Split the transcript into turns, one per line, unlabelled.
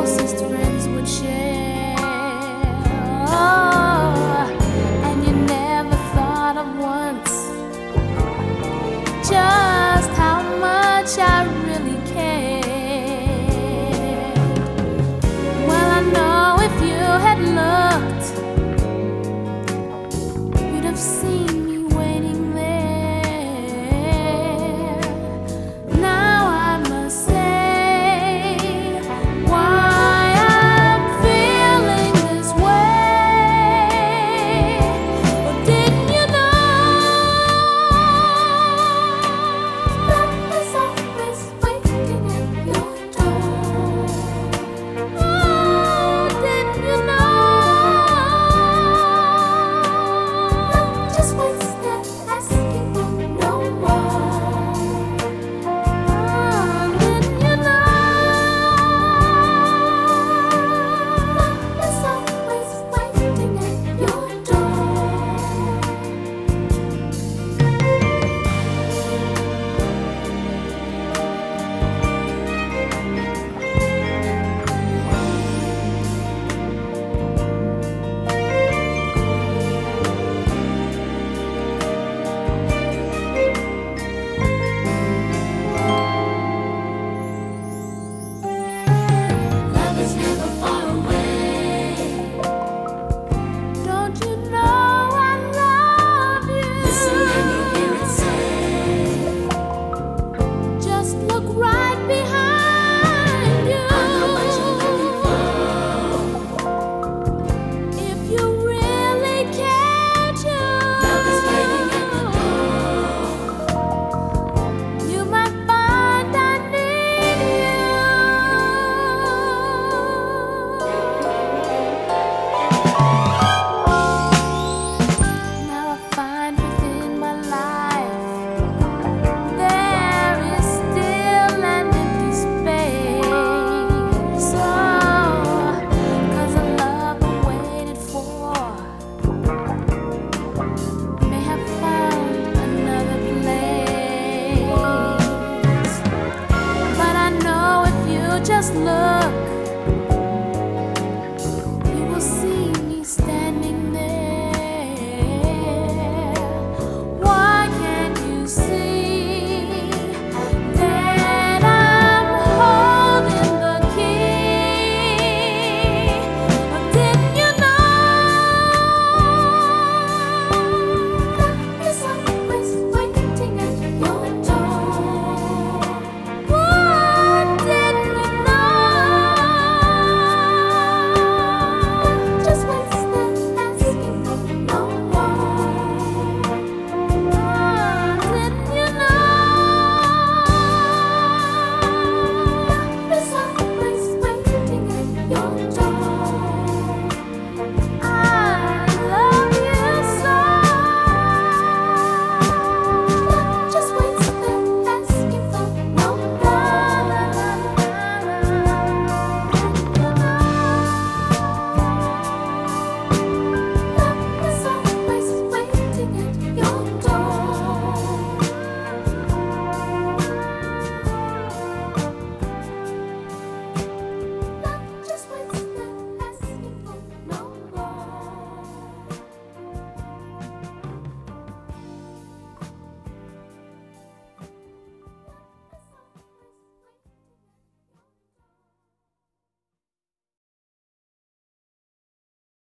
else to love.